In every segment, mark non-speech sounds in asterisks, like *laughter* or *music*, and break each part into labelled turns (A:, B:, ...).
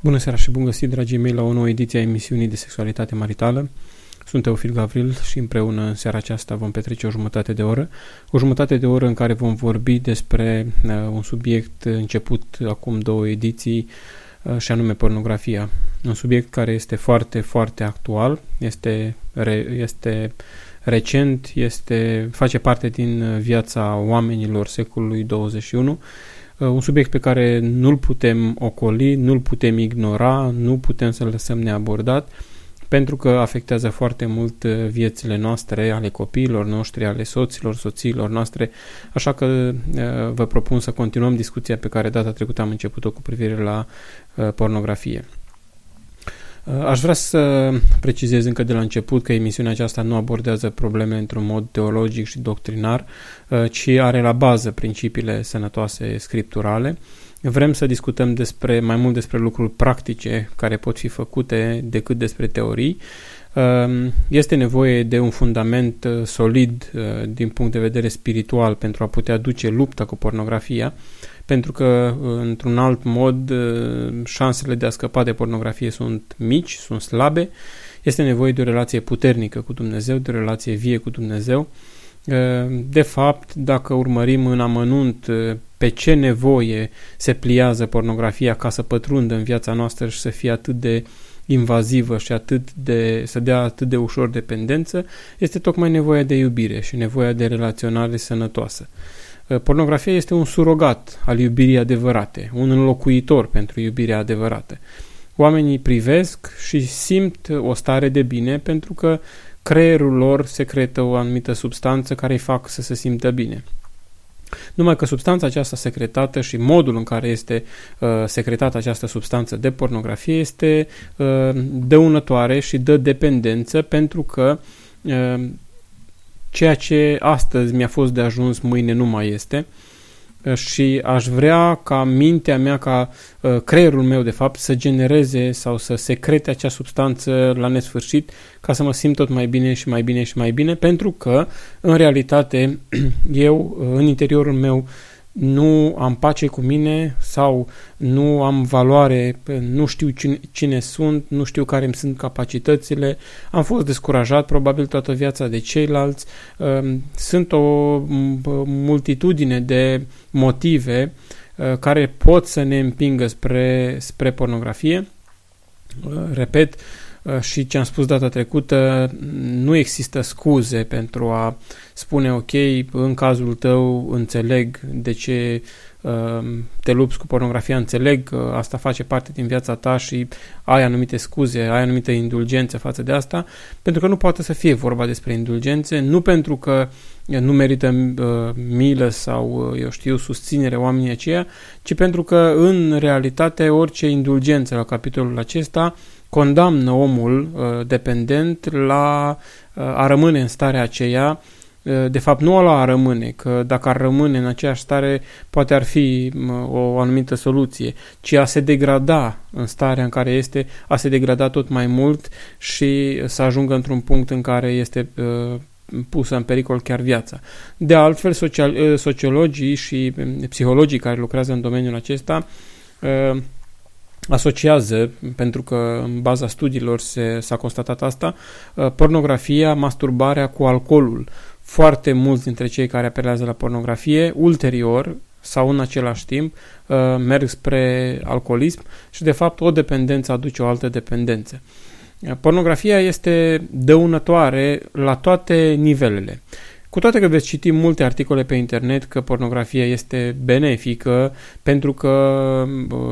A: Bună seara și bun găsit, dragii mei, la o nouă ediție a emisiunii de sexualitate maritală. Sunt Teofil Gavril și împreună în seara aceasta vom petrece o jumătate de oră. O jumătate de oră în care vom vorbi despre uh, un subiect început acum două ediții uh, și anume pornografia. Un subiect care este foarte, foarte actual, este, re, este recent, este, face parte din viața oamenilor secolului 21 Uh, un subiect pe care nu-l putem ocoli, nu-l putem ignora, nu putem să-l lăsăm neabordat, pentru că afectează foarte mult uh, viețile noastre, ale copiilor noștri, ale soților, soțiilor noastre, așa că uh, vă propun să continuăm discuția pe care data trecută am început-o cu privire la pornografie. Uh, aș vrea să precizez încă de la început că emisiunea aceasta nu abordează probleme într-un mod teologic și doctrinar, uh, ci are la bază principiile sănătoase scripturale. Vrem să discutăm despre mai mult despre lucruri practice care pot fi făcute decât despre teorii. Uh, este nevoie de un fundament solid din punct de vedere spiritual pentru a putea duce lupta cu pornografia pentru că, într-un alt mod, șansele de a scăpa de pornografie sunt mici, sunt slabe. Este nevoie de o relație puternică cu Dumnezeu, de o relație vie cu Dumnezeu. De fapt, dacă urmărim în amănunt pe ce nevoie se pliază pornografia ca să pătrundă în viața noastră și să fie atât de invazivă și atât de, să dea atât de ușor dependență, este tocmai nevoia de iubire și nevoia de relaționare sănătoasă. Uh, pornografia este un surogat al iubirii adevărate, un înlocuitor pentru iubirea adevărată. Oamenii privesc și simt o stare de bine pentru că creierul lor secretă o anumită substanță care îi fac să se simtă bine. Numai că substanța aceasta secretată și modul în care este uh, secretată această substanță de pornografie este uh, dăunătoare și dă dependență pentru că uh, ceea ce astăzi mi-a fost de ajuns, mâine nu mai este. Și aș vrea ca mintea mea, ca uh, creierul meu de fapt să genereze sau să secrete acea substanță la nesfârșit ca să mă simt tot mai bine și mai bine și mai bine pentru că în realitate *clears throat* eu uh, în interiorul meu nu am pace cu mine sau nu am valoare, nu știu cine, cine sunt, nu știu care îmi sunt capacitățile, am fost descurajat probabil toată viața de ceilalți, um, sunt o multitudine de motive uh, care pot să ne împingă spre, spre pornografie. Uh, repet, Uh, și ce am spus data trecută, nu există scuze pentru a spune ok, în cazul tău înțeleg de ce uh, te lupți cu pornografia, înțeleg că asta face parte din viața ta și ai anumite scuze, ai anumite indulgențe față de asta, pentru că nu poate să fie vorba despre indulgențe, nu pentru că nu merită uh, milă sau, uh, eu știu, susținere oamenii aceia, ci pentru că, în realitate, orice indulgență la capitolul acesta condamnă omul uh, dependent la uh, a rămâne în starea aceea, uh, de fapt nu la a rămâne, că dacă ar rămâne în aceeași stare poate ar fi o anumită soluție, ci a se degrada în starea în care este, a se degrada tot mai mult și să ajungă într-un punct în care este pusă în pericol chiar viața. De altfel, social, sociologii și psihologii care lucrează în domeniul acesta asociază, pentru că în baza studiilor se, s-a constatat asta, uh, pornografia, masturbarea cu alcoolul. Foarte mulți dintre cei care apelează la pornografie, ulterior sau în același timp, uh, merg spre alcoolism și, de fapt, o dependență aduce o altă dependență. Uh, pornografia este dăunătoare la toate nivelele. Cu Cu toate că veți citi multe articole pe internet că pornografia este benefică pentru că,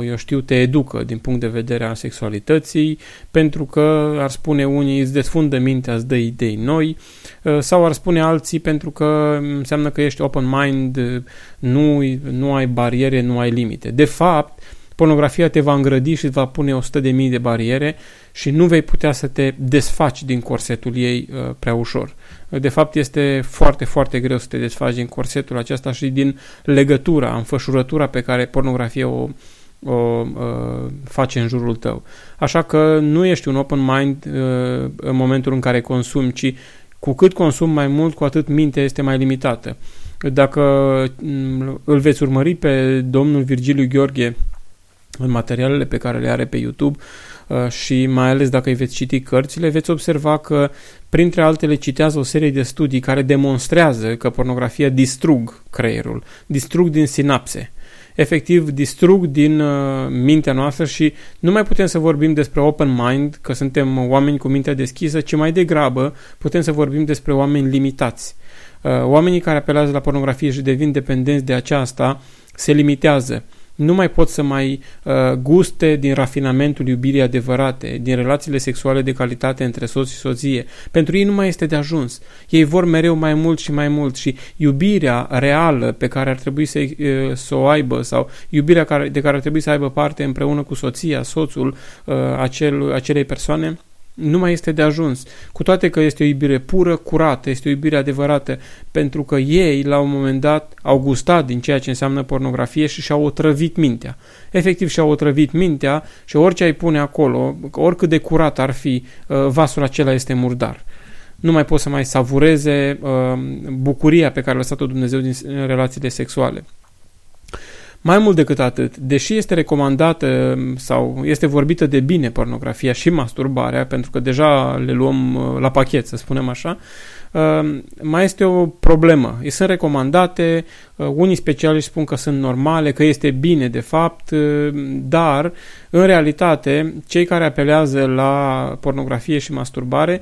A: eu știu, te educă din punct de vedere al sexualității, pentru că, ar spune unii, îți desfundă mintea, îți dă idei noi, ă, sau ar spune alții pentru că înseamnă că ești open mind, nu, nu ai bariere, nu ai limite. De fapt, pornografia te va îngrădi și îți va pune 100.000 de mii de bariere și nu vei putea să te desfaci din corsetul ei uh, prea ușor. De fapt, este foarte, foarte greu să te desfaci din corsetul acesta și din legătura, înfășurătura pe care pornografia o, o uh, face în jurul tău. Așa că nu ești un open mind uh, în momentul în care consumi, ci cu cât consumi mai mult, cu atât mintea este mai limitată. Dacă mm, îl veți urmări pe domnul Virgiliu Gheorghe în materialele pe care le are pe YouTube uh, și mai ales dacă îi veți citi cărțile, veți observa că printre altele citează o serie de studii care demonstrează că pornografia distrug creierul, distrug din sinapse efectiv distrug din uh, mintea noastră și nu mai putem să vorbim despre open mind, că suntem oameni cu mintea deschisă, ci mai degrabă putem să vorbim despre oameni limitați. Uh, oamenii care apelează la pornografie și devin dependenți de aceasta se limitează nu mai pot să mai uh, guste din rafinamentul iubirii adevărate, din relațiile sexuale de calitate între soț și soție. Pentru ei nu mai este de ajuns. Ei vor mereu mai mult și mai mult și iubirea reală pe care ar trebui să, uh, să o aibă sau iubirea care, de care ar trebui să aibă parte împreună cu soția, soțul uh, acel, acelei persoane, nu mai este de ajuns. Cu toate că este o iubire pură, curată, este o iubire adevărată, pentru că ei, la un moment dat, au gustat din ceea ce înseamnă pornografie și și-au otrăvit mintea. Efectiv și-au otrăvit mintea și orice ai pune acolo, oricât de curat ar fi, uh, vasul acela este murdar. Nu mai pot să mai savureze uh, bucuria pe care a lăsat-o Dumnezeu din relațiile sexuale. Mai mult decât atât, deși este recomandată sau este vorbită de bine pornografia și masturbarea, pentru că deja le luăm uh, la pachet, să spunem așa, uh, mai este o problemă. Sunt recomandate, uh, unii specialiști spun că sunt normale, că este bine de fapt, dar în realitate cei care apelează la pornografie și masturbare,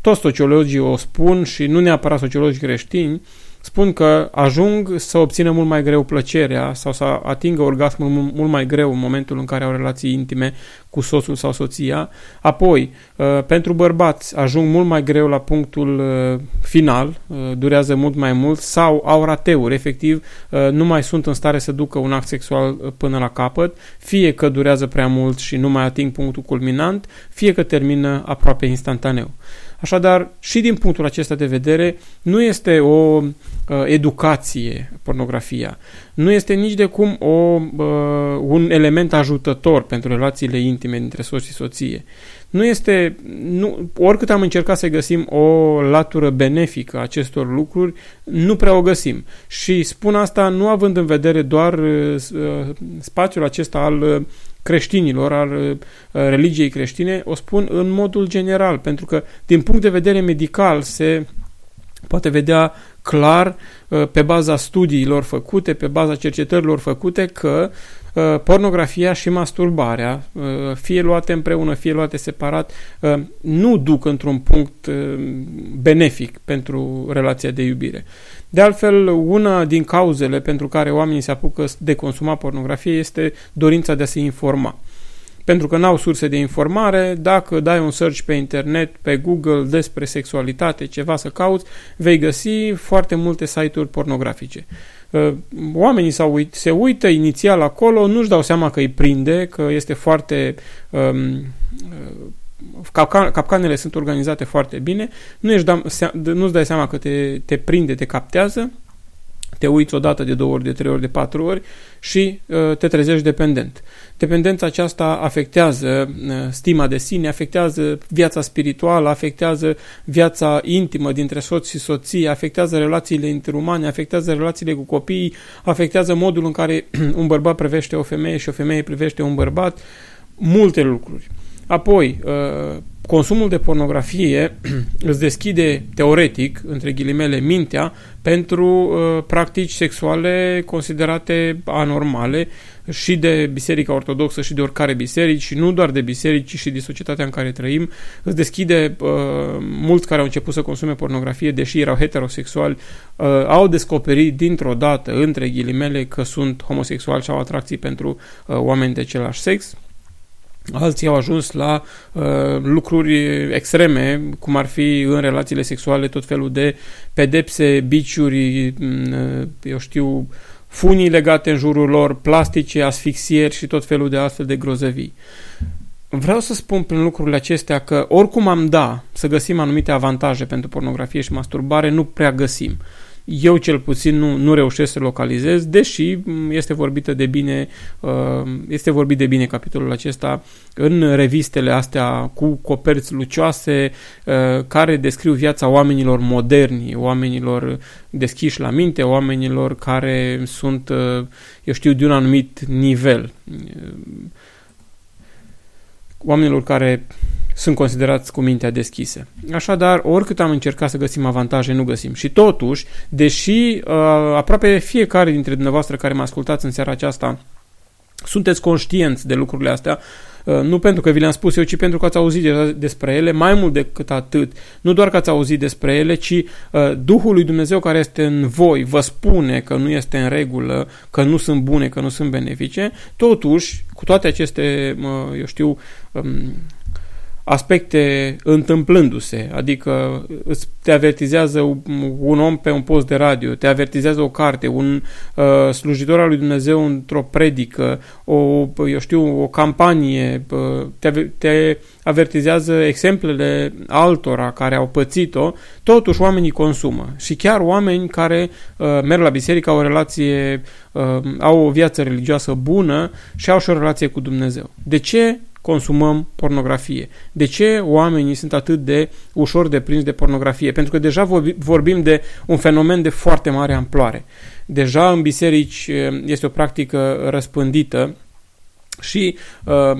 A: toți sociologii o spun și nu neapărat sociologii creștini, spun că ajung să obțină mult mai greu plăcerea sau să atingă orgasmul mult mai greu în momentul în care au relații intime cu soțul sau soția. Apoi, uh, pentru bărbați, ajung mult mai greu la punctul uh, final, uh, durează mult mai mult, sau au rateuri, efectiv, nu mai sunt în stare să ducă un act sexual până la capăt, fie că durează prea mult și nu mai ating punctul culminant, fie că termină aproape instantaneu. Așadar, și din punctul acesta de vedere, nu este o uh, educație pornografia. Nu este nici de cum o, uh, un element ajutător pentru relațiile intime dintre soț și soție. Nu este, nu, oricât am încercat să găsim o latură benefică acestor lucruri, nu prea o găsim. Și spun asta nu având în vedere doar uh, spațiul acesta al uh, creștinilor, al uh, religiei creștine, o spun în modul general, pentru că din punct de vedere medical se poate vedea clar uh, pe baza studiilor făcute, pe baza cercetărilor făcute că uh, pornografia și masturbarea, fie luate împreună, fie luate separat, nu duc într-un punct benefic pentru relația de iubire. De altfel, una din cauzele pentru care oamenii se apucă de consuma pornografie este dorința de a se informa. Pentru că n-au surse de informare, dacă dai un search pe internet, pe Google despre sexualitate, ceva să cauți, vei găsi foarte multe site-uri pornografice. Uh, oamenii se uită inițial acolo, nu-și dau seama că îi prinde, că este foarte um, capcan, capcanele sunt organizate foarte bine, nu ești da, nu-ți dai seama că te, te prinde, te captează, te uiți o dată, de două ori, de trei ori, de patru ori și uh, te trezești dependent. Dependența aceasta afectează uh, stima de sine, afectează viața spirituală, afectează viața intimă dintre soț și soție, afectează relațiile interumane, afectează relațiile cu copiii, afectează modul în care *clears throat* un bărbat privește o femeie și o femeie privește un bărbat, multe lucruri. Apoi, consumul de pornografie *clears throat* îți deschide teoretic, între ghilimele, mintea pentru uh, practici sexuale considerate anormale și de Biserica Ortodoxă și de oricare biserici și nu doar de biserici, ci și de societatea în care trăim. Îți deschide uh, mulți care au început să consume pornografie, deși erau heterosexuali, uh, au descoperit dintr-o dată, între ghilimele, că sunt homosexuali și au atracții pentru uh, oameni de același sex Alții au ajuns la uh, lucruri extreme, cum ar fi în relațiile sexuale tot felul de pedepse, biciuri, mm, uh, eu știu, funii legate în jurul lor, plastice, asfixieri și tot felul de astfel de grozăvii. Vreau să spun prin lucrurile acestea că oricum am da să găsim anumite avantaje pentru pornografie și masturbare, nu prea găsim. Eu cel puțin nu, nu reușesc să localizez, deși este vorbită de bine, uh, este vorbit de bine capitolul acesta în revistele astea cu coperți lucioase uh, care descriu viața oamenilor moderni, oamenilor deschiși la minte, oamenilor care sunt, uh, eu știu, de un anumit nivel. Oamenilor care sunt considerați cu mintea deschise. Așadar, oricât am încercat să găsim avantaje, nu găsim. Și totuși, deși uh, aproape fiecare dintre dumneavoastră care mă ascultați în seara aceasta sunteți conștienți de lucrurile astea, uh, nu pentru că vi le-am spus eu, ci pentru că ați auzit despre ele, mai mult decât atât, nu doar că ați auzit despre ele, ci uh, Duhul lui Dumnezeu care este în voi vă spune că nu este în regulă, că nu sunt bune, că nu sunt benefice, totuși, cu toate aceste, eu știu, um, aspecte întâmplându-se, adică îți te avertizează un om pe un post de radio, te avertizează o carte, un uh, slujitor al lui Dumnezeu într-o predică, o, eu știu, o campanie, uh, te, te avertizează exemplele altora care au pățit-o, totuși oamenii consumă. Și chiar oameni care uh, merg la biserică au o relație, uh, au o viață religioasă bună și au și o relație cu Dumnezeu. De ce? Consumăm pornografie. De ce oamenii sunt atât de ușor de prins de pornografie? Pentru că deja vorbim de un fenomen de foarte mare amploare. Deja în biserici eh, este o practică răspândită și uh,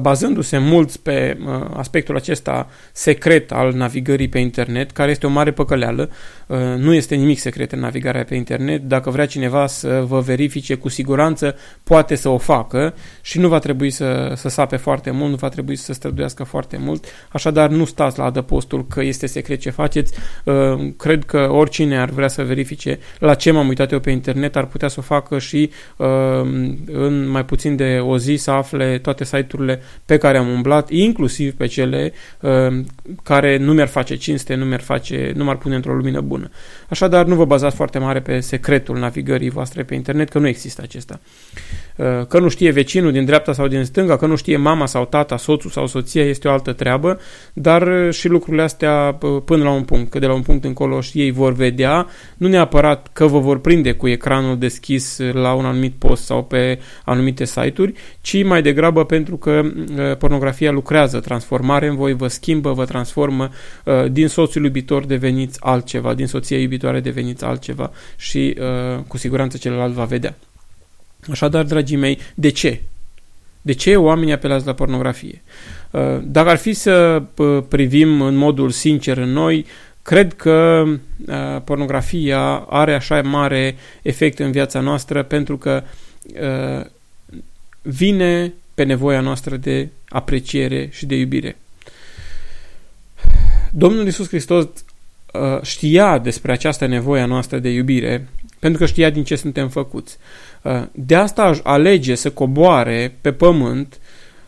A: bazându-se mulți pe uh, aspectul acesta secret al navigării pe internet, care este o mare păcăleală, uh, nu este nimic secret în navigarea pe internet, dacă vrea cineva să vă verifice cu siguranță, poate să o facă și nu va trebui să, să sape foarte mult, nu va trebui să străduiască foarte mult, așadar nu stați la adăpostul că este secret ce faceți, cred că oricine ar vrea să verifice la ce m-am uitat eu pe internet ar putea să o facă și în mai puțin de o zi să afle toate site-urile pe care am umblat, inclusiv pe cele uh, care nu mi-ar face cinste, nu mi-ar face, nu m-ar pune într-o lumină bună. Așadar, nu vă bazați foarte mare pe secretul navigării voastre pe internet, că nu există acesta. Uh, că nu știe vecinul din dreapta sau din stânga, că nu știe mama sau tata, soțul sau soția, este o altă treabă, dar uh, și lucrurile astea uh, până la un punct, că de la un punct încolo și ei vor vedea, nu neapărat că vă vor prinde cu ecranul deschis la un anumit post sau pe anumite site-uri, ci mai degrabă pentru că pornografia lucrează transformare în voi, vă schimbă, vă transformă, din soțul iubitor deveniți altceva, din soția iubitoare deveniți altceva și cu siguranță celălalt va vedea. Așadar, dragii mei, de ce? De ce oamenii apelează la pornografie? Uh, dacă ar fi să uh, privim în modul sincer în noi, cred că uh, pornografia are așa mare efect în viața noastră pentru că vine pe nevoia noastră de apreciere și de iubire. Domnul Isus Hristos știa despre această nevoie a noastră de iubire pentru că știa din ce suntem făcuți. Uh, de asta alege să coboare pe pământ,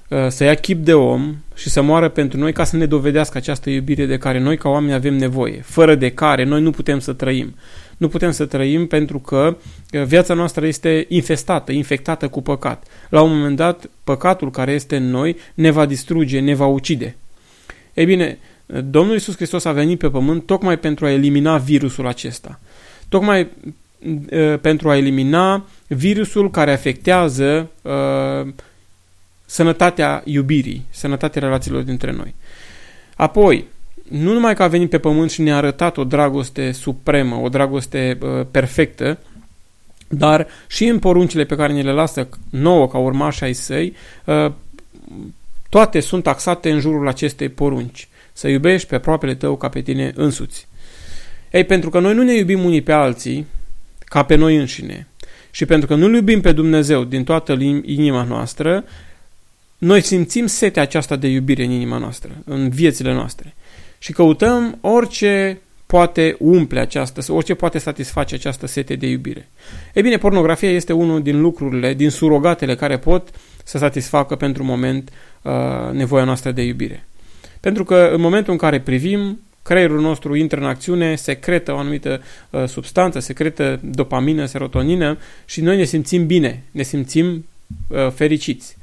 A: uh, să ia chip de om și să moară pentru noi ca să ne dovedească această iubire de care noi ca oameni avem nevoie, fără de care noi nu putem să trăim. Nu putem să trăim pentru că uh, viața noastră este infestată, infectată cu păcat. La un moment dat, păcatul care este în noi ne va distruge, ne va ucide. Ei bine, Domnul Iisus Hristos a venit pe pământ tocmai pentru a elimina virusul acesta. Tocmai pentru a elimina virusul care afectează uh, sănătatea iubirii, sănătatea relațiilor dintre noi. Apoi, nu numai că a venit pe pământ și ne-a arătat o dragoste supremă, o dragoste uh, perfectă, dar și în poruncile pe care ne le lasă nouă ca urmași ai săi, uh, toate sunt taxate în jurul acestei porunci. Să iubești pe aproapele tău ca pe tine însuți. Ei, pentru că noi nu ne iubim unii pe alții ca pe noi înșine și pentru că nu-L iubim pe Dumnezeu din toată inima noastră, noi simțim setea aceasta de iubire în inima noastră, în viețile noastre. Și căutăm orice poate umple această, orice poate satisface această sete de iubire. Ei bine, pornografia este unul din lucrurile, din surogatele care pot să satisfacă pentru moment uh, nevoia noastră de iubire. Pentru că în momentul în care privim, creierul nostru intră în acțiune, secretă o anumită uh, substanță, secretă dopamină, serotonină și noi ne simțim bine, ne simțim uh, fericiți.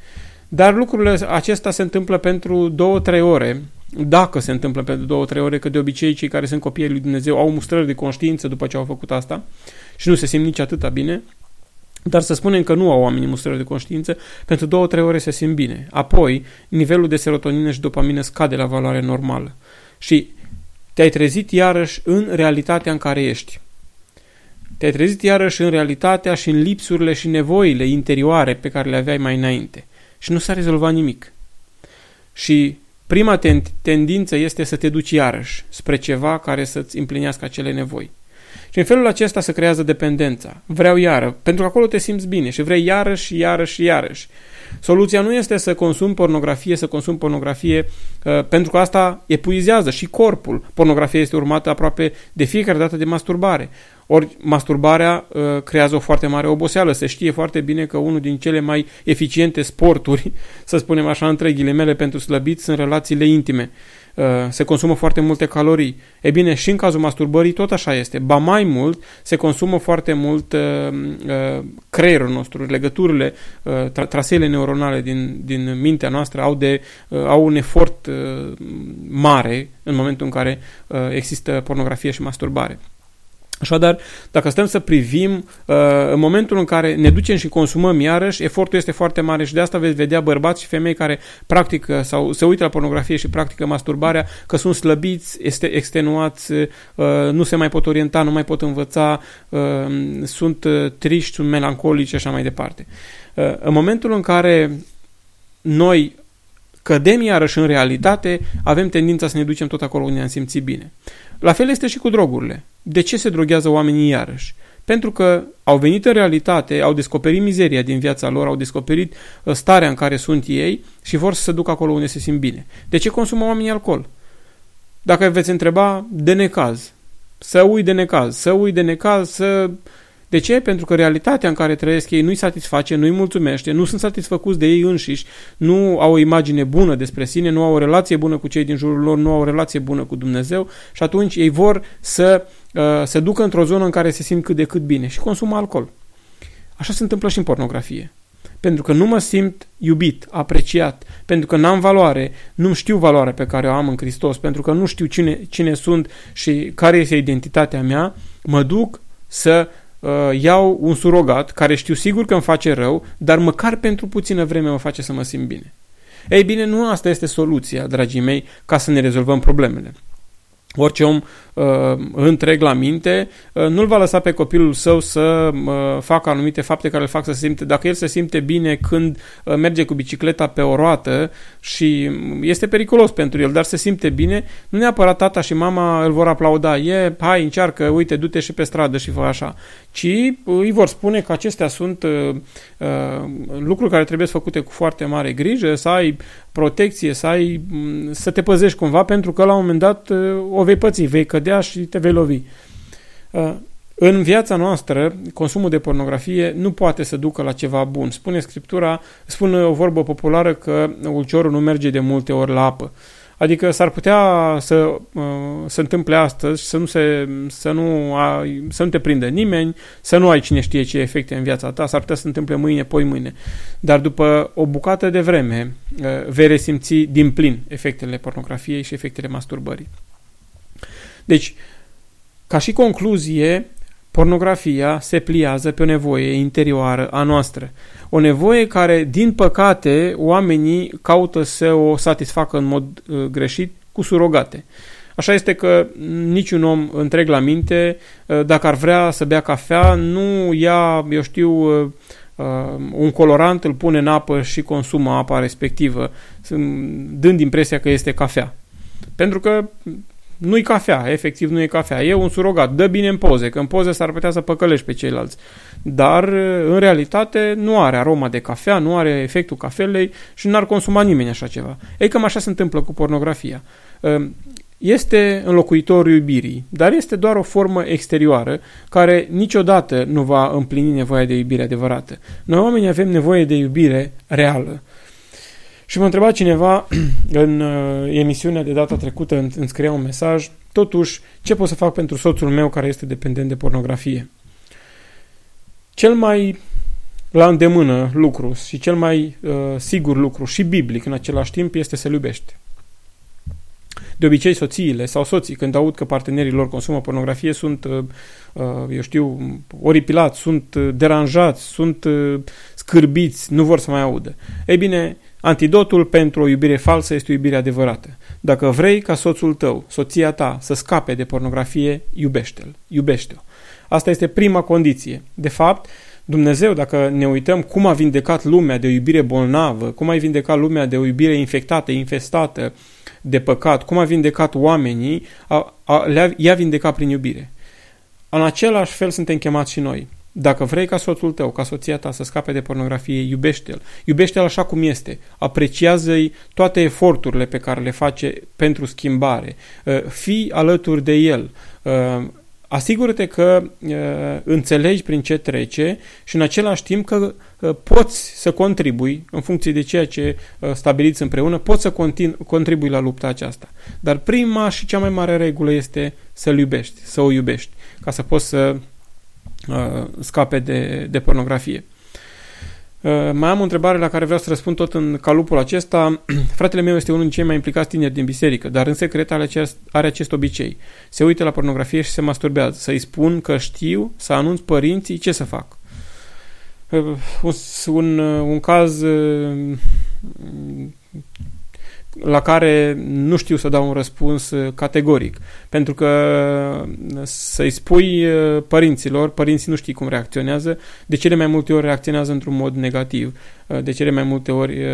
A: Dar lucrurile acestea se întâmplă pentru două-trei ore, dacă se întâmplă pentru două-trei ore, că de obicei cei care sunt copiii lui Dumnezeu au mustrări de conștiință după ce au făcut asta și nu se simt nici atâta bine, dar să spunem că nu au oamenii mustrări de conștiință, pentru două-trei ore se simt bine. Apoi, nivelul de serotonină și dopamină scade la valoare normală. Și te-ai trezit iarăși în realitatea în care ești. Te-ai trezit iarăși în realitatea și în lipsurile și nevoile interioare pe care le aveai mai înainte. Și nu s-a rezolvat nimic. Și prima ten- tendință este să te duci iarăși spre ceva care să-ți împlinească acele nevoi. Și în felul acesta se creează dependența. Vreau iară, pentru că acolo te simți bine și vrei iarăși, iarăși, iarăși. Soluția nu este să consumi pornografie, să consumi pornografie, uh, pentru că asta epuizează și corpul. Pornografia este urmată aproape de fiecare dată de masturbare. Ori masturbarea uh, creează o foarte mare oboseală. Se știe foarte bine că unul din cele mai eficiente sporturi, *laughs* să spunem așa între ghilimele, pentru slăbiți sunt relațiile intime. Uh, se consumă foarte multe calorii. E bine, și în cazul masturbării tot așa este. Ba mai mult, se consumă foarte mult uh, uh, creierul nostru, legăturile, uh, tra traseele neuronale din, din mintea noastră au, de, uh, au un efort uh, mare în momentul în care uh, există pornografie și masturbare. Așadar, dacă stăm să privim, uh, în momentul în care ne ducem și consumăm iarăși, efortul este foarte mare și de asta veți vedea bărbați și femei care practică sau se uită la pornografie și practică masturbarea, că sunt slăbiți, este extenuați, uh, nu se mai pot orienta, nu mai pot învăța, uh, sunt triști, sunt melancolici și așa mai departe. În momentul în care noi cădem iarăși în realitate, avem tendința să ne ducem tot acolo unde ne-am simțit bine. La fel este și cu drogurile. De ce se droghează oamenii iarăși? Pentru că au venit în realitate, au descoperit mizeria din viața lor, au descoperit uh, starea în care sunt ei și vor să se ducă acolo unde se simt bine. De ce consumă oamenii alcool? Dacă veți întreba, de necaz. Să ui de necaz, să ui de necaz, să de ce? Pentru că realitatea în care trăiesc ei nu-i satisface, nu-i mulțumește, nu sunt satisfăcuți de ei înșiși, nu au o imagine bună despre sine, nu au o relație bună cu cei din jurul lor, nu au o relație bună cu Dumnezeu și atunci ei vor să uh, se ducă într-o zonă în care se simt cât de cât bine și consumă alcool. Așa se întâmplă și în pornografie. Pentru că nu mă simt iubit, apreciat, pentru că n-am valoare, nu știu valoarea pe care o am în Hristos, pentru că nu știu cine, cine sunt și care este identitatea mea, mă duc să uh, iau un surogat care știu sigur că îmi face rău, dar măcar pentru puțină vreme mă face să mă simt bine. Ei bine, nu asta este soluția, dragii mei, ca să ne rezolvăm problemele. Orice om uh, întreg la minte uh, nu-l va lăsa pe copilul său să uh, facă anumite fapte care îl fac să se simte. Dacă el se simte bine când uh, merge cu bicicleta pe o roată și este periculos pentru el, dar se simte bine, nu neapărat tata și mama îl vor aplauda. E, hai, încearcă, uite, du-te și pe stradă și fă așa. Ci îi vor spune că acestea sunt uh, uh, lucruri care trebuie făcute cu foarte mare grijă, să ai protecție, să ai, să te păzești cumva, pentru că la un moment dat uh, o vei păți, vei cădea și te vei lovi. Uh, în viața noastră, consumul de pornografie nu poate să ducă la ceva bun. Spune Scriptura, spune o vorbă populară că ulciorul nu merge de multe ori la apă. Adică s-ar putea să uh, se întâmple astăzi, să nu, se, să, nu ai, să nu te prindă nimeni, să nu ai cine știe ce efecte în viața ta, s-ar putea să se întâmple mâine, poi mâine. Dar după o bucată de vreme uh, vei resimți din plin efectele pornografiei și efectele masturbării. Deci, ca și concluzie, pornografia se pliază pe o nevoie interioară a noastră. O nevoie care, din păcate, oamenii caută să o satisfacă în mod uh, greșit cu surogate. Așa este că niciun om întreg la minte, uh, dacă ar vrea să bea cafea, nu ia, eu știu, uh, un colorant îl pune în apă și consumă apa respectivă, dând impresia că este cafea. Pentru că nu-i cafea, efectiv nu e cafea, e un surogat, dă bine în poze, că în poze s-ar putea să păcălești pe ceilalți. Dar, în realitate, nu are aroma de cafea, nu are efectul cafelei și n-ar consuma nimeni așa ceva. Ei, cam așa se întâmplă cu pornografia. Ehm, este înlocuitorul iubirii, dar este doar o formă exterioară care niciodată nu va împlini nevoia de iubire adevărată. Noi oamenii avem nevoie de iubire reală. Și mă întreba cineva *clears throat* în uh, emisiunea de data trecută, îmi scria un mesaj, totuși, ce pot să fac pentru soțul meu care este dependent de pornografie? Cel mai la îndemână lucru și cel mai uh, sigur lucru și biblic în același timp este să-l iubești. De obicei, soțiile sau soții, când aud că partenerii lor consumă pornografie, sunt, uh, uh, eu știu, oripilați, sunt uh, deranjați, sunt scârbiți, nu vor să mai audă. Ei bine, Antidotul pentru o iubire falsă este o iubire adevărată. Dacă vrei ca soțul tău, soția ta, să scape de pornografie, iubește-l, iubește-o. Asta este prima condiție. De fapt, Dumnezeu, dacă ne uităm cum a vindecat lumea de o iubire bolnavă, cum a vindecat lumea de o iubire infectată, infestată de păcat, cum a vindecat oamenii, a, a, le-a, i-a vindecat prin iubire. În același fel suntem chemați și noi. Dacă vrei ca soțul tău, ca soția ta să scape de pornografie, iubește-l. Iubește-l așa cum este. Apreciază-i toate eforturile pe care le face pentru schimbare. Uh, fii alături de el. Uh, asigură-te că uh, înțelegi prin ce trece și în același timp că poți să contribui în funcție de ceea ce stabiliți împreună, poți să contribui la lupta aceasta. Dar prima și cea mai mare regulă este să-l iubești, să o iubești, ca să poți să Uh, scape de, de pornografie. Uh, mai am o întrebare la care vreau să răspund tot în calupul acesta. *clears throat* Fratele meu este unul din cei mai implicați tineri din biserică, dar în secret are acest, are acest obicei. Se uită la pornografie și se masturbează. Să-i spun că știu, să anunț părinții ce să fac. Uh, un, un, un caz la care nu știu să dau un răspuns uh, categoric. Pentru că uh, să-i spui uh, părinților, părinții nu știi cum reacționează, de cele mai multe ori reacționează într-un mod negativ. De cele mai multe ori,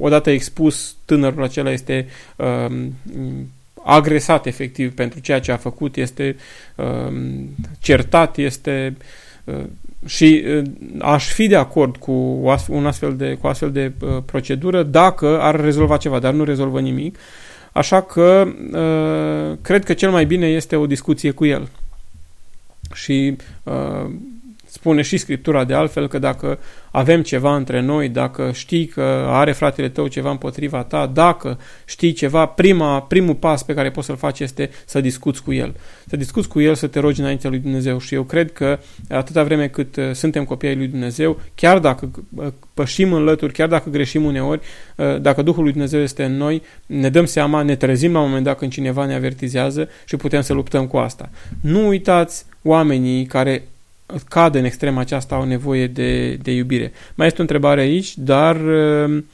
A: odată expus, tânărul acela este agresat efectiv pentru ceea ce a făcut, este certat, este și uh, aș fi de acord cu un astfel de, cu astfel de uh, procedură dacă ar rezolva ceva, dar nu rezolvă nimic. Așa că uh, cred că cel mai bine este o discuție cu el. Și spune și Scriptura de altfel că dacă avem ceva între noi, dacă știi că are fratele tău ceva împotriva ta, dacă știi ceva, prima, primul pas pe care poți să-l faci este să discuți cu el. Să discuți cu el, să te rogi înaintea lui Dumnezeu și eu cred că atâta vreme cât uh, suntem copii ai lui Dumnezeu, chiar dacă uh, pășim în lături, chiar dacă greșim uneori, uh, dacă Duhul lui Dumnezeu este în noi, ne dăm seama, ne trezim la un moment dat când cineva ne avertizează și putem să luptăm cu asta. Nu uitați oamenii care cad în extrema aceasta au nevoie de, de iubire. Mai este o întrebare aici, dar um,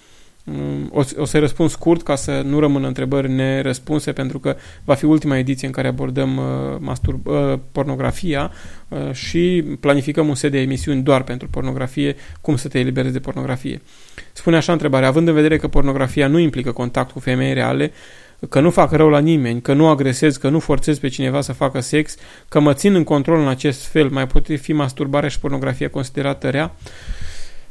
A: o, o să răspund scurt ca să nu rămână întrebări nerăspunse pentru că va fi ultima ediție în care abordăm uh, mastur, uh, pornografia uh, și planificăm un set de emisiuni doar pentru pornografie, cum să te eliberezi de pornografie. Spune așa întrebarea, având în vedere că pornografia nu implică contact cu femei reale, că nu fac rău la nimeni, că nu agresez, că nu forțez pe cineva să facă sex, că mă țin în control în acest fel, mai poate fi masturbarea și pornografia considerată rea?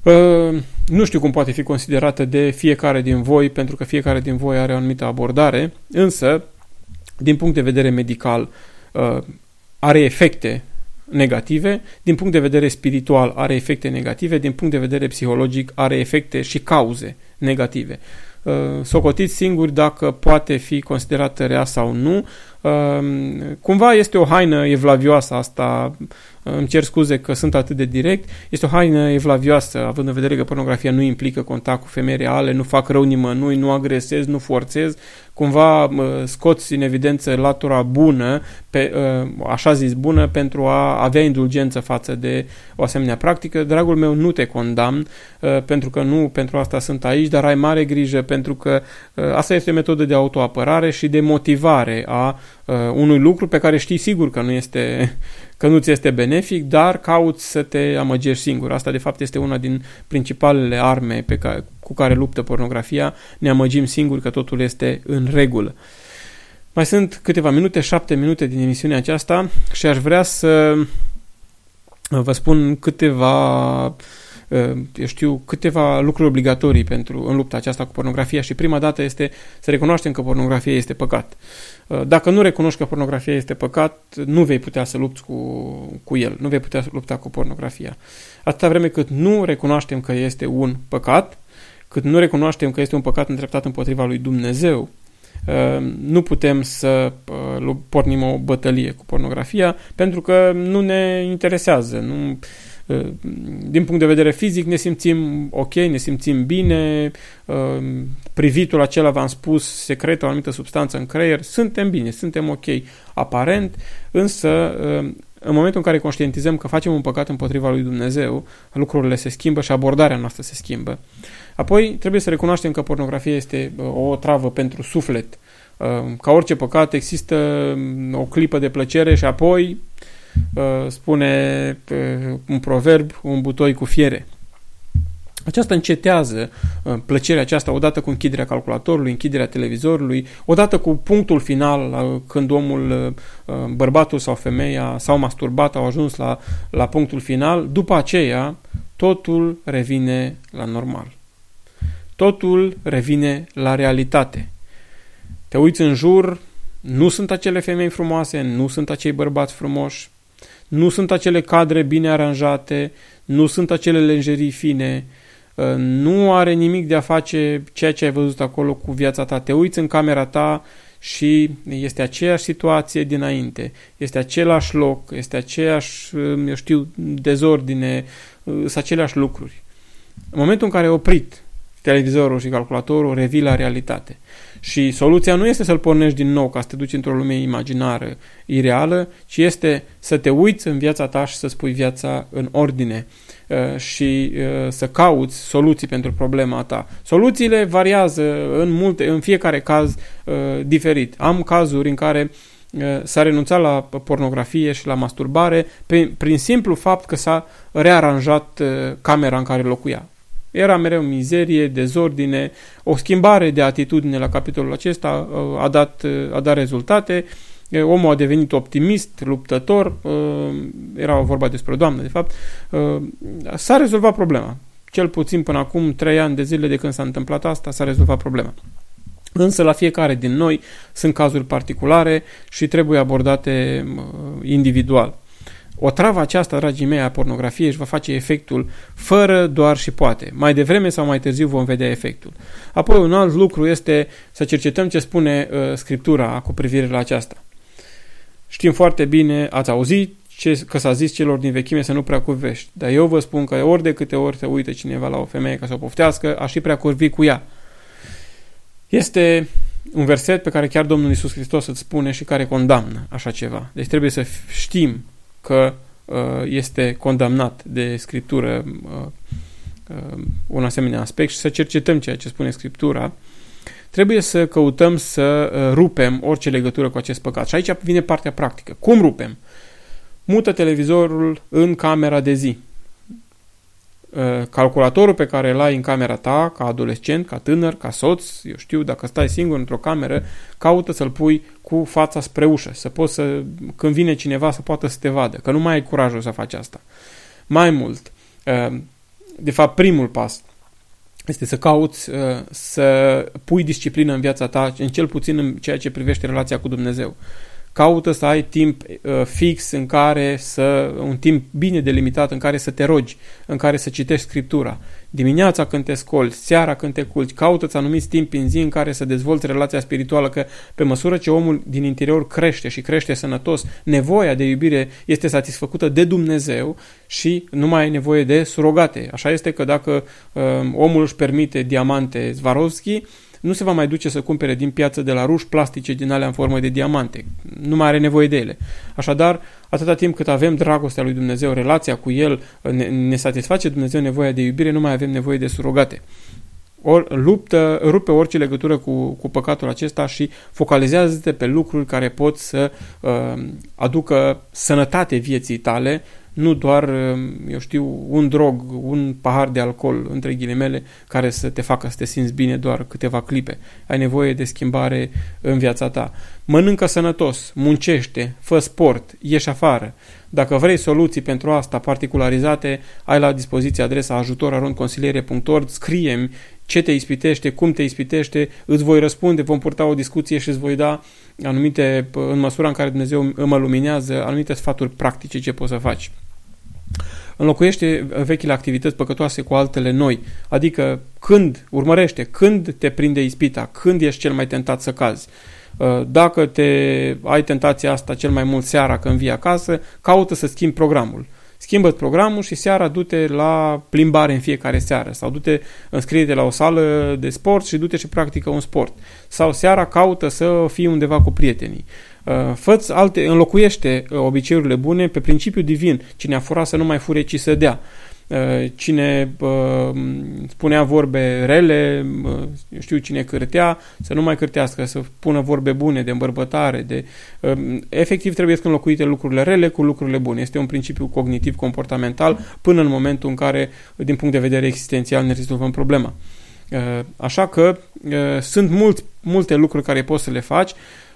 A: Uh, nu știu cum poate fi considerată de fiecare din voi, pentru că fiecare din voi are o anumită abordare, însă, din punct de vedere medical, uh, are efecte negative, din punct de vedere spiritual are efecte negative, din punct de vedere psihologic are efecte și cauze negative. Uh, socotiți singuri dacă poate fi considerată rea sau nu. Uh, cumva este o haină evlavioasă asta, îmi cer scuze că sunt atât de direct, este o haină evlavioasă, având în vedere că pornografia nu implică contact cu femei reale, nu fac rău nimănui, nu agresez, nu forțez, cumva scoți în evidență latura bună, pe, ă, așa zis bună, pentru a avea indulgență față de o asemenea practică. Dragul meu, nu te condamn, ă, pentru că nu pentru asta sunt aici, dar ai mare grijă, pentru că ă, asta este o metodă de autoapărare și de motivare a unui lucru pe care știi sigur că nu este că nu ți este benefic, dar cauți să te amăgești singur. Asta, de fapt, este una din principalele arme pe care, cu care luptă pornografia. Ne amăgim singuri că totul este în regulă. Mai sunt câteva minute, șapte minute din emisiunea aceasta și aș vrea să vă spun câteva eu știu, câteva lucruri obligatorii pentru în lupta aceasta cu pornografia și prima dată este să recunoaștem că pornografia este păcat. Dacă nu recunoști că pornografia este păcat, nu vei putea să lupți cu, cu el, nu vei putea lupta cu pornografia. Atâta vreme cât nu recunoaștem că este un păcat, cât nu recunoaștem că este un păcat îndreptat împotriva lui Dumnezeu, nu putem să pornim o bătălie cu pornografia pentru că nu ne interesează. Nu, din punct de vedere fizic ne simțim ok, ne simțim bine, privitul acela, v-am spus, secret, o anumită substanță în creier, suntem bine, suntem ok aparent, însă în momentul în care conștientizăm că facem un păcat împotriva lui Dumnezeu, lucrurile se schimbă și abordarea noastră se schimbă. Apoi trebuie să recunoaștem că pornografia este o travă pentru suflet. Ca orice păcat există o clipă de plăcere și apoi spune un proverb, un butoi cu fiere. Aceasta încetează plăcerea aceasta odată cu închiderea calculatorului, închiderea televizorului, odată cu punctul final când omul, bărbatul sau femeia s-au masturbat, au ajuns la, la punctul final, după aceea totul revine la normal. Totul revine la realitate. Te uiți în jur, nu sunt acele femei frumoase, nu sunt acei bărbați frumoși, nu sunt acele cadre bine aranjate, nu sunt acele lenjerii fine, ă, nu are nimic de a face ceea ce ai văzut acolo cu viața ta. Te uiți în camera ta și este aceeași situație dinainte, este același loc, este aceeași, eu știu, dezordine, ă, sunt aceleași lucruri. În momentul în care ai oprit televizorul și calculatorul, revii la realitate. Și soluția nu este să-l pornești din nou ca să te duci într-o lume imaginară, ireală, ci este să te uiți în viața ta și să spui viața în ordine uh, și uh, să cauți soluții pentru problema ta. Soluțiile variază în multe, în fiecare caz uh, diferit. Am cazuri în care s-a renunțat la pornografie și la masturbare prin, prin simplu fapt că s-a rearanjat camera în care locuia. Era mereu mizerie, dezordine, o schimbare de atitudine la capitolul acesta uh, a dat, uh, a dat rezultate, uh, omul a devenit optimist, luptător, era vorba despre o doamnă, de fapt, s-a rezolvat problema. Cel puțin până acum trei ani de zile de când s-a întâmplat asta, s-a rezolvat problema. Însă la fiecare din noi sunt cazuri particulare și trebuie abordate individual. O travă aceasta, dragii mei, a pornografiei își va face efectul fără, doar și poate. Mai devreme sau mai târziu vom vedea efectul. Apoi un alt lucru este să cercetăm ce spune uh, Scriptura cu privire la aceasta. Știm foarte bine, ați auzit ce, că s-a zis celor din vechime să nu prea curvești. Dar eu vă spun că ori de câte ori se uită cineva la o femeie ca să o poftească, aș și prea curvi cu ea. Este un verset pe care chiar Domnul Isus Hristos îți spune și care condamnă așa ceva. Deci trebuie să știm că uh, este condamnat de Scriptură uh, uh, un asemenea aspect și să cercetăm ceea ce spune Scriptura, trebuie să căutăm să rupem orice legătură cu acest păcat. Și aici vine partea practică. Cum rupem? Mută televizorul în camera de zi. Uh, calculatorul pe care îl ai în camera ta, ca adolescent, ca tânăr, ca soț, eu știu, dacă stai singur într-o cameră, caută să-l pui cu fața spre ușă, să poți să, când vine cineva, să poată să te vadă, că nu mai ai curajul să faci asta. Mai mult, uh, de fapt, primul pas este să cauți uh, să pui disciplină în viața ta, în cel puțin în ceea ce privește relația cu Dumnezeu caută să ai timp uh, fix în care să, un timp bine delimitat în care să te rogi, în care să citești Scriptura. Dimineața când te scoli, seara când te culci, caută-ți anumiți timp în zi în care să dezvolți relația spirituală, că pe măsură ce omul din interior crește și crește sănătos, nevoia de iubire este satisfăcută de Dumnezeu și nu mai ai nevoie de surogate. Așa este că dacă uh, omul își permite diamante Swarovski, nu se va mai duce să cumpere din piață de la ruși plastice din alea în formă de diamante. Nu mai are nevoie de ele. Așadar, atâta timp cât avem dragostea lui Dumnezeu, relația cu El, ne, ne satisface Dumnezeu nevoia de iubire, nu mai avem nevoie de surogate. or, luptă, rupe orice legătură cu, cu păcatul acesta și focalizează-te pe lucruri care pot să uh, aducă sănătate vieții tale, nu doar, uh, eu știu, un drog, un pahar de alcool, între ghilimele, care să te facă să te simți bine doar câteva clipe. Ai nevoie de schimbare în viața ta. Mănâncă sănătos, muncește, fă sport, ieși afară. Dacă vrei soluții pentru asta particularizate, ai la dispoziție adresa ajutorarondconsiliere.org, scrie-mi ce te ispitește, cum te ispitește, îți voi răspunde, vom purta o discuție și îți voi da anumite, în măsura în care Dumnezeu mă luminează, anumite sfaturi practice ce poți să faci. Înlocuiește vechile activități păcătoase cu altele noi, adică când, urmărește, când te prinde ispita, când ești cel mai tentat să cazi. Dacă te ai tentația asta cel mai mult seara când vii acasă, caută să schimbi programul schimbă programul și seara du-te la plimbare în fiecare seară sau du-te, înscrie-te la o sală de sport și du-te și practică un sport. Sau seara caută să fii undeva cu prietenii. Uh, fă alte, înlocuiește uh, obiceiurile bune pe principiu divin. Cine a furat să nu mai fure, ci să dea. Uh, cine uh, spunea vorbe rele, uh, eu știu cine cârtea, să nu mai cârtească, să pună vorbe bune de îmbărbătare, de efectiv trebuie să înlocuite lucrurile rele cu lucrurile bune. Este un principiu cognitiv comportamental până în momentul în care, din punct de vedere existențial, ne rezolvăm problema. Așa că sunt mult, multe lucruri care poți să le faci.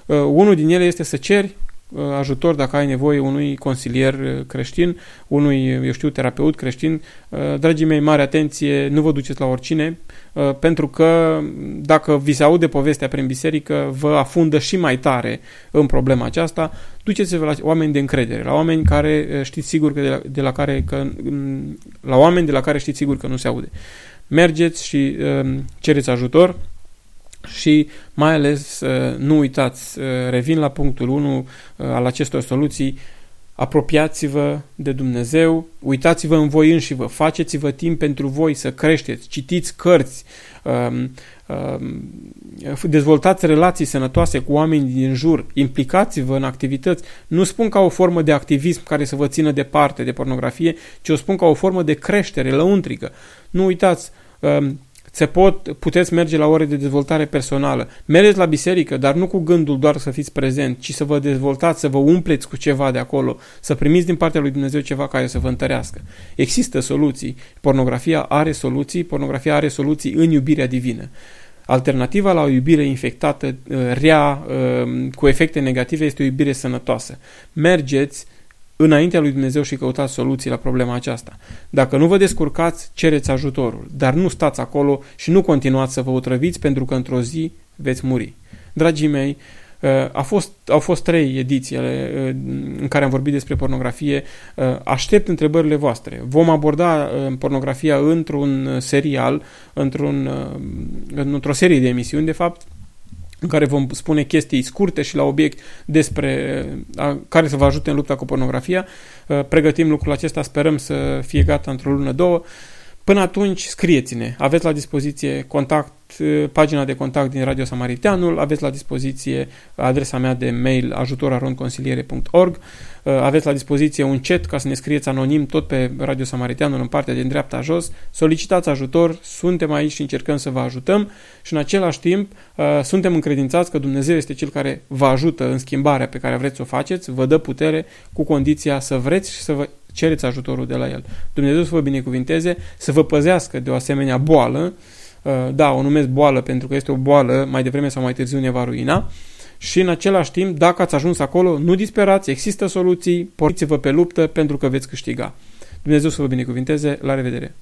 A: Unul din ele este să ceri Uh, ajutor dacă ai nevoie unui consilier uh, creștin, unui, eu știu, terapeut creștin. Uh, dragii mei, mare atenție, nu vă duceți la oricine, pentru că dacă vi se aude povestea prin biserică, vă afundă și mai tare în problema aceasta. Duceți-vă la oameni de încredere, la oameni care știți sigur că de la, de la care că, mm, la oameni de la care știți sigur că nu se aude. Mergeți și cereți ajutor și mai ales uh, nu uitați, uh, revin la punctul 1 uh, al acestor soluții, apropiați-vă de Dumnezeu, uitați-vă în voi înși vă, faceți-vă timp pentru voi să creșteți, citiți cărți, um, um, dezvoltați relații sănătoase cu oamenii din jur, implicați-vă în activități. Nu spun ca o formă de activism care să vă țină departe de pornografie, ci o spun ca o formă de creștere lăuntrică. Nu uitați, um, se pot, puteți merge la ore de dezvoltare personală. Mergeți la biserică, dar nu cu gândul doar să fiți prezent, ci să vă dezvoltați, să vă umpleți cu ceva de acolo, să primiți din partea lui Dumnezeu ceva care să vă întărească. Există soluții. Pornografia are soluții, pornografia are soluții în iubirea divină. Alternativa la o iubire infectată, uh, rea, uh, cu efecte negative, este o iubire sănătoasă. Mergeți înaintea lui Dumnezeu și căutați soluții la problema aceasta. Dacă nu vă descurcați, cereți ajutorul, dar nu stați acolo și nu continuați să vă otrăviți pentru că într-o zi veți muri. Dragii mei, uh, a fost, au fost trei ediții uh, în care am vorbit despre pornografie. Uh, aștept întrebările voastre. Vom aborda pornografia într-un serial, într-un, într-o serie de emisiuni, de fapt, în care vom spune chestii scurte și la obiect despre a, care să vă ajute în lupta cu pornografia. Pregătim lucrul acesta, sperăm să fie gata într-o lună, două. Până atunci, scrieți-ne. Aveți la dispoziție contact, pagina de contact din Radio Samariteanul, aveți la dispoziție adresa mea de mail ajutorarondconsiliere.org, aveți la dispoziție un chat ca să ne scrieți anonim tot pe Radio Samariteanul în partea din dreapta jos. Solicitați ajutor, suntem aici și încercăm să vă ajutăm și în același timp suntem încredințați că Dumnezeu este Cel care vă ajută în schimbarea pe care vreți să o faceți, vă dă putere cu condiția să vreți și să vă cereți ajutorul de la El. Dumnezeu să vă binecuvinteze, să vă păzească de o asemenea boală, uh, da, o numesc boală pentru că este o boală, mai devreme sau mai târziu ne va ruina, și în același timp, dacă ați ajuns acolo, nu disperați, există soluții, porniți-vă pe luptă pentru că veți câștiga. Dumnezeu să vă binecuvinteze, la revedere!